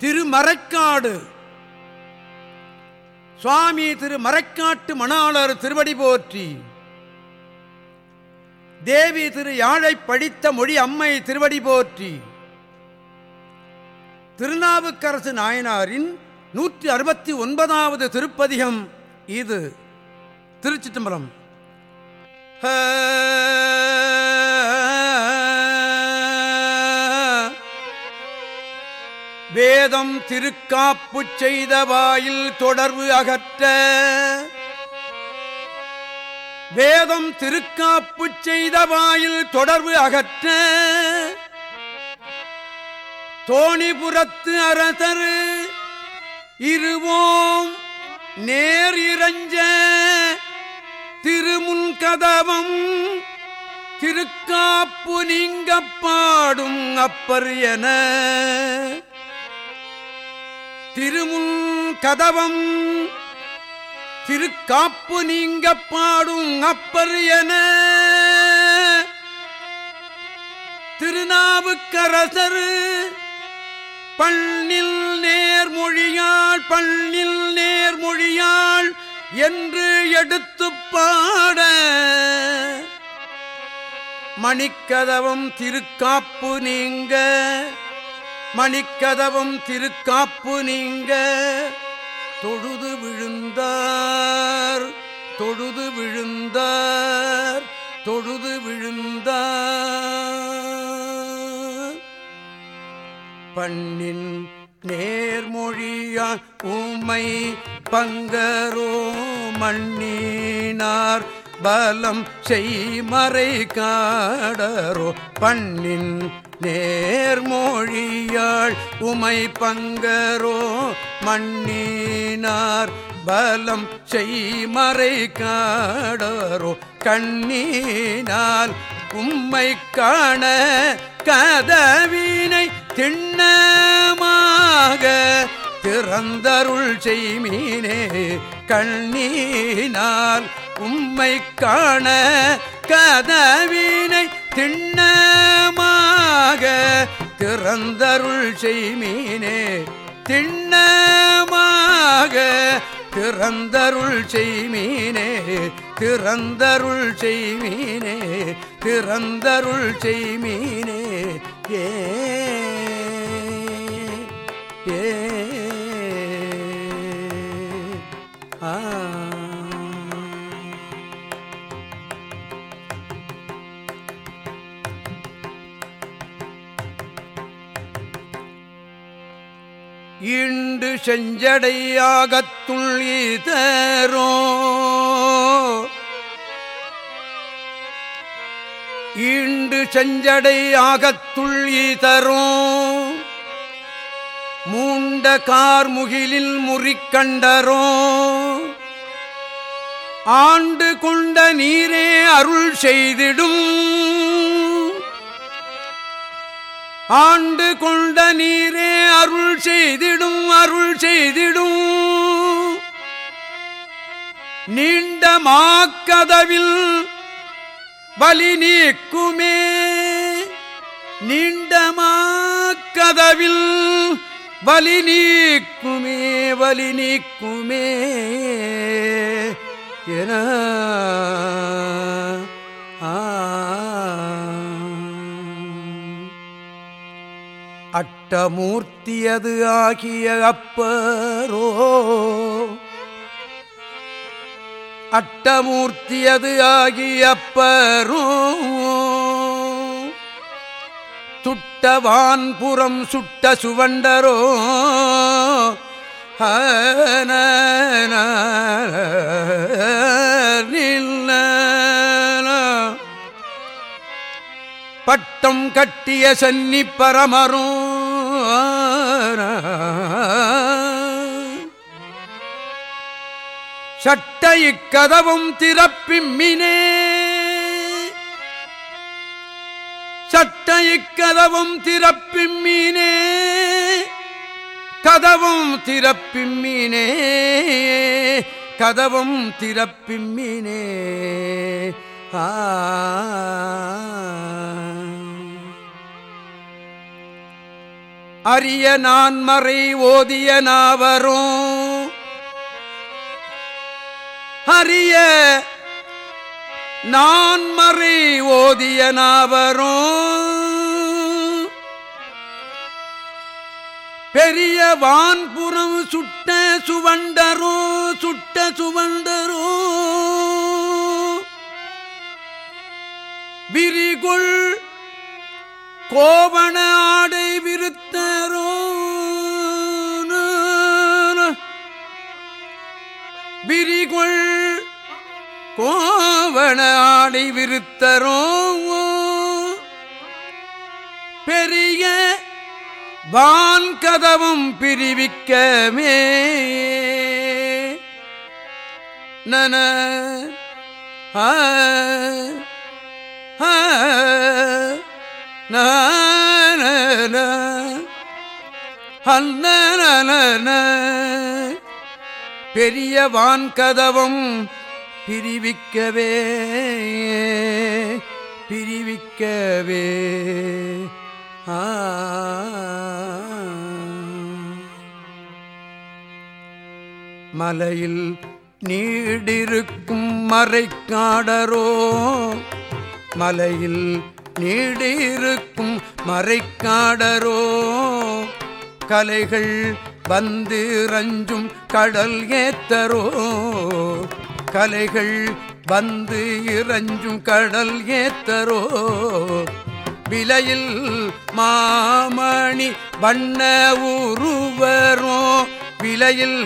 திருமறைக்காடு. சுவாமி திரு மறைக்காட்டு மணாளர் திருவடி போற்றி. தேவி திரு யாழை படித்த மொழி அம்மை திருவடி போற்றி. திருநாவுக்கரசு நாயனாரின் நூற்றி அறுபத்தி ஒன்பதாவது திருப்பதிகம் இது. திருச்சிட்டம்பலம் வேதம் திருக்காப்பு செய்த வாயில் தொடர்பு அகற்ற. வேதம் திருக்காப்பு செய்த வாயில் தொடர்பு அகற்ற. தோணிபுரத்து அரசர் இருவோம் நேர் இறஞ்ச திருமுன்கதவம் திருக்காப்பு நீங்க பாடும் அப்பர் என. திருமுன் கதவம். திருக்காப்பு நீங்க பாடும் அப்பர் என. திருநாவுக்கரசர் பண்ணில் நேர்மொழியாள் பண்ணில் நேர்மொழியாள் என்று எடுத்து பாட. மணிக்கதவம் திருக்காப்பு நீங்க. மணிக்கதவும் திருக்காப்பு நீங்க. தொழுது விழுந்தார் தொழுது விழுந்தார் தொழுது விழுந்தார். பண்ணின் நேர்மொழியான் உமை பங்கரோ மண்ணினார். பலம் செய்மறை காடரோ பண்ணின் நேர்மொழியாள் உமை பங்கரோ மண்ணினார் பலம் செய்மறை காடரோ கண்ணீனால் உம்மை காண கதவினை திண்ணமாக திறந்தருள் செய்மீனே கண்ணீனால் உம்மை காண கதவினை திண்ணமாக திறந்தருள் செய்மீனே திண்ணமாக திறந்தருள் செய்மீனே திறந்தருள் செய்மீனே திறந்தருள் செய்மீனே. ஏ ஏ. ஈண்டு செஞ்சடையாகத் துள்ளீதரோ? ஈண்டு செஞ்சடையாகத் துள்ளீதரோ? மூண்ட கார்முகிலில் முறிக்கண்டரோ ஆண்டு கொண்ட நீரே அருள் செய்திடும். ஆண்டு கொண்ட நீரே அருள் செய்திடும் அருள் செய்திடும். நீண்ட மாக்கதவில் வலி நீக்குமே. நீண்ட மாக்கதவில் வலி நீக்குமே வலி நீக்குமே என ஆ அட்டமூர்த்தியது ஆகிய அப்பரோ. அட்டமூர்த்தியது ஆகிய அப்பரோ. துட்டவான்புறம் சுட்ட சுவண்டரோ. பட்டம் கட்டிய சன்னி பரமரும் சட்டை கதவும் திறப்பிம்மினே சட்டை கதவும் திறப்பிம்மினே கதவும் திறப்பிம்மினே கதவும் திறப்பிம்மினே ஆ. அரிய நான் மறை ஓதிய நாவரும் ஹரிய நான் மறை ஓதிய நாவரும். பெரிய வான்புறம் சுட்ட சுவண்டரோ சுட்ட சுவண்டரோ. விரிகுள் கோவண ஆடை விருத்த கோவண ஆடை விருத்தரோ? பெரிய வான் கதவும் பிரிவிக்கமே நன ஹன்ன, பெரிய வான் கதவும் பிரிவிக்கவே பிரிவிக்கவே. ஆ. மலையில் நீடிருக்கும் மறைக்காடரோ மலையில் நீடிருக்கும் மறைக்காடரோ கலைகள் வந்து ரஞ்சும் கடல் ஏத்தரோ கலைகள் வந்து இறஞ்சும் கடல் ஏத்தரோ? விலையில் மாமணி வண்ண உருவரோ? விலையில்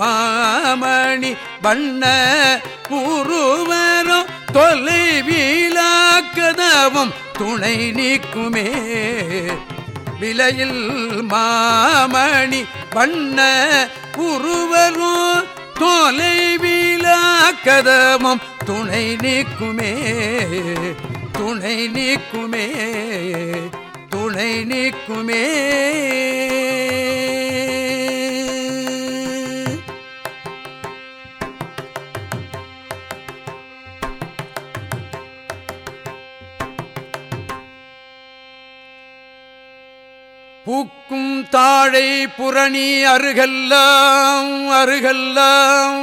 மாமணி வண்ண உருவரோ? தொலை வீலாக்கதவம் துணை நீக்குமே. விலையில் மாமணி வண்ண உருவரும் தொலை கதமம் துணை நீக்குமே துணை நீக்குமே துணை நீக்குமே தாழை புரணி அருகல்லாம் அருகல்லாம்.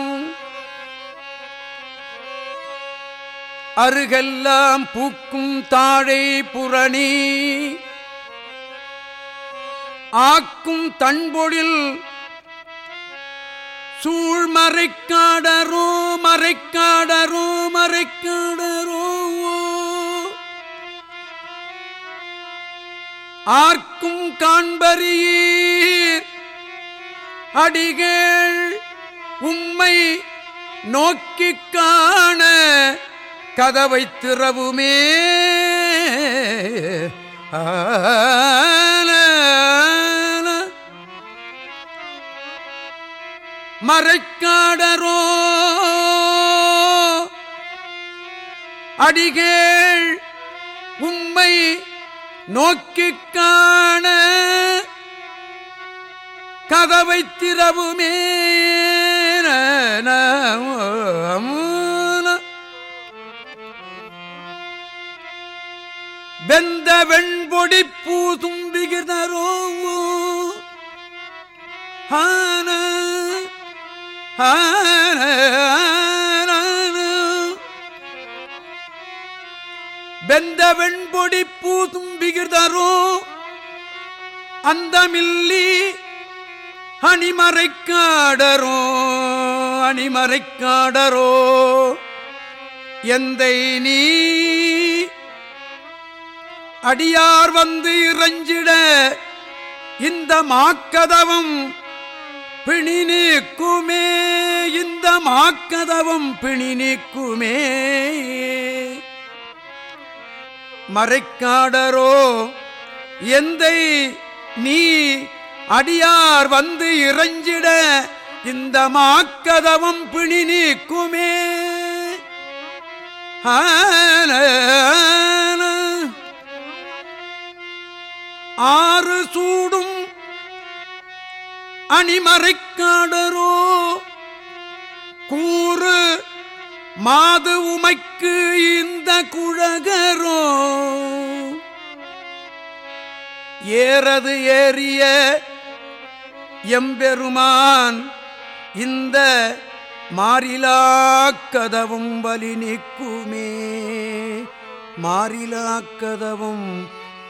அருகெல்லாம் பூக்கும் தாழை புரணி ஆக்கும் தன்பொழில் சூழ்மறைக்காடரோ மறைக்காடரோ மறைக்காடரோ. ஆர்க்கும் காண்பறியீர் அடிகள் உம்மை நோக்கிக் காண கதவை திறவுமே. மறைக்காடரோ. அடிகள் உம்மை நோக்கி காண கதவை திறவுமே வெந்த வெண்பொடி பூசும் விகிதரோ ஆன ஆன எந்த வெண்பொடி பூசும் விகிதரோ அந்தமில்லி அணிமறைக்காடரோ அணிமறைக்காடரோ எந்தை நீ அடியார் வந்து இறைஞ்சிட இந்த மாக்கதவம் பிணி நீக்குமே இந்த மாக்கதவம் பிணி நீக்குமே. மறைக்காடரோ? எந்தை நீ அடியார் வந்து இறைஞ்சிட இந்த மாக்கதவம் பிணி நீக்குமே? ஆறு சூடும் அணிமறைக்காடரோ? கூறு மாது உமைக்கு இந்த குழகரோ? ஏறது ஏறிய எம்பெருமான் இந்த மாறிலாக்கதவும் வலி நீக்குமே. மாறிலாக்கதவும்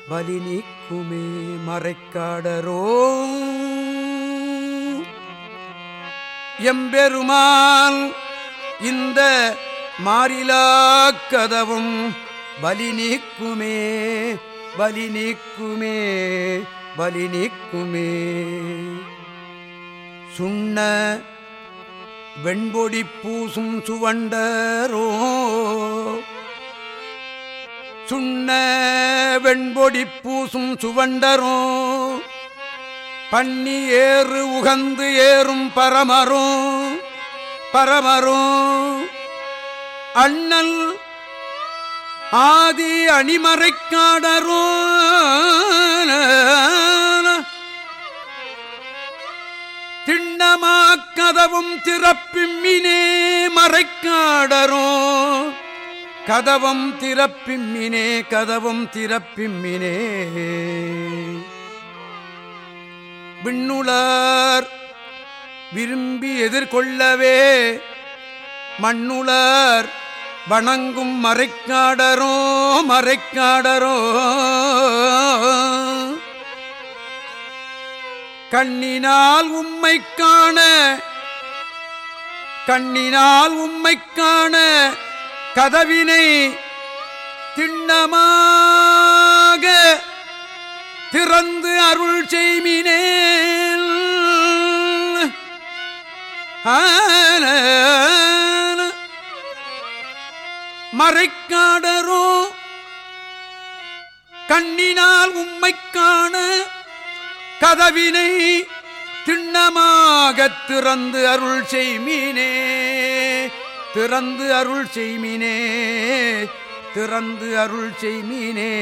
வலி நீக்குமே மறைக்காடரோ எம்பெருமான் இந்த மாறிலாக்கதவும் பலி நீக்குமே பலி நீக்குமே பலி நீக்குமே. சுண்ண வெண்பொடி பூசும் சுவண்டரோ சுண்ண வெண்பொடி பூசும் சுவண்டரோ பண்ணி ஏறு உகந்து ஏறும் பரமரும் பரமரும் அண்ணல் ஆதி அணிமறைக்காடரோ திண்ணமாக்கதவும் திறப்பிம்மினே மறைக்காடரோ கதவம் திறப்பிம்மினே கதவம் திறப்பிம்மினே விண்ணுளார் விரும்பி எதிர்கொள்ளவே மண்ணுளர் வணங்கும் மறைக்காடரோ மறைக்காடரோ. கண்ணினால் உம்மை காண கண்ணினால் உம்மை காண கதவினை திண்ணமாக திறந்து அருள் செய்மினே. மறைக்காடரோ கண்ணினால் உம்மை காண கதவினை திண்ணமாக திறந்து அருள் செய்மீனே. திறந்து அருள் செய்மினே. திறந்து அருள் செய்மீனே.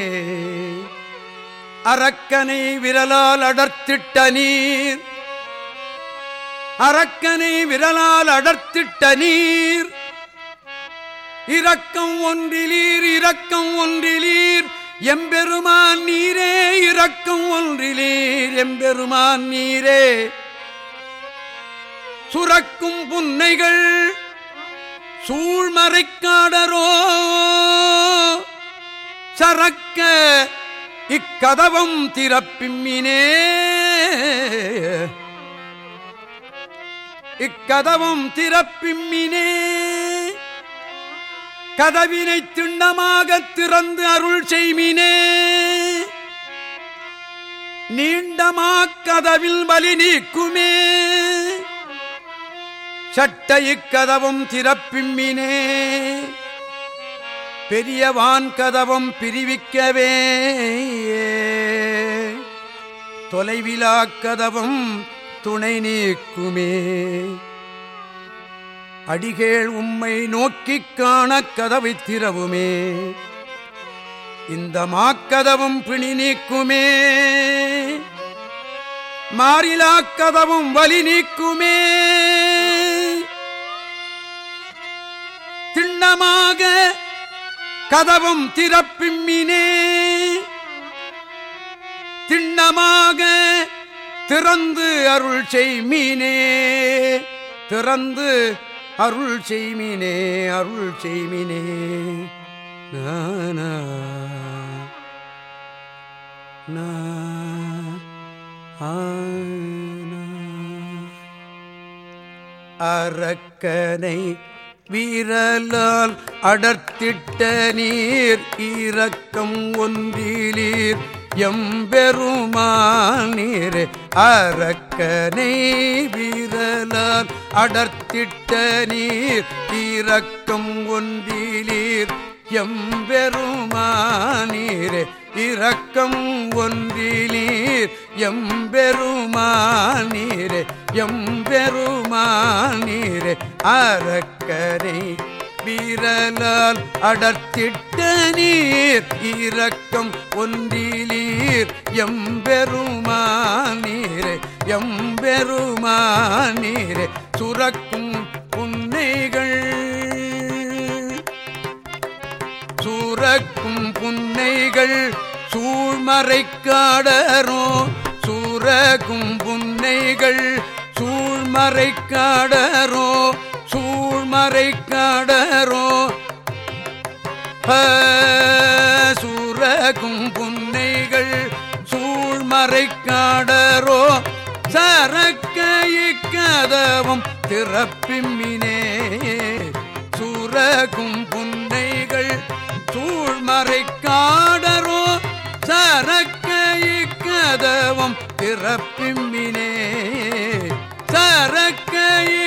அரக்கனை விரலால் அடர்த்திட்ட நீர் அரக்கனை விரலால் அடர்த்திட்ட நீர். இரக்கம் ஒன்றிலீர் இரக்கம் ஒன்றிலீர். எம்பெருமான் நீரே இரக்கம் ஒன்றிலீர். எம்பெருமான் நீரே. சுரக்கும் புன்னைகள் சூழ்மறைக்காடரோ சரக்க இக்கதவம் திறப்பிம்மினே இக்கதவும் திறப்பிம்மினே கதவினை திண்ணமாக திறந்து அருள் செய்மினே. நீண்டமா கதவில் வலி நீக்குமே. சட்ட இக்கதவும் திறப்பிம்மினே பெரியவான் கதவும் பிரிவிக்கவே. தொலைவிலா கதவும் துணை நீக்குமே. அடிகேள் உம்மை நோக்கிக் காண கதவை திறவுமே. இந்த மாக்கதவும் பிணி நீக்குமே. மாறிலாக்கதவும் வலி நீக்குமே. திண்ணமாக கதவும் திறப்பிம்மினே திண்ணமாக திறந்து அருள் செய்மீனே திறந்து அருள் செய்மினே அருள் செய்மினே நானா அரக்கனை வீரலால் அடர்த்திட்ட நீர் இரக்கம் ஒன்றிலீர். எம்பெருமானீர் நீர் அரக்கனை வீரலால் அடர்த்திட்ட நீர் இறக்கம் ஒன்றிலீர். எம்பெருமானீர் இரக்கம் ஒன்றிலீர். எம்பெருமானீர் எம்பெருமானீர் அரக்கரை வீரலால் அடர்த்திட்ட நீர் இரக்கம் ஒன்றிலீர். எம்பெருமா நீரே எம்பெருமா நீரே சுரக்கும் புன்னைகள். சுரக்கும் புன்னைகள் சூழ்மறைக்காடரோ சூரகும் புன்னைகள் சூழ்மறைக்காடரோ சூரகும் புன்னைகள் சூழ்மறைக்காடரோ சரக்கைக்கதவும் திறப்பிம்மினே சூரகும் புன்னைகள் சூழ்மறைக்காடரோ சரக்கைக்கதவும் திறப்பிம்மினே சரக்கைக்கதவும்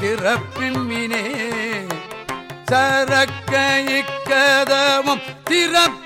திறப்பிம்மினே சரக்க இக்கதமும் திறப்ப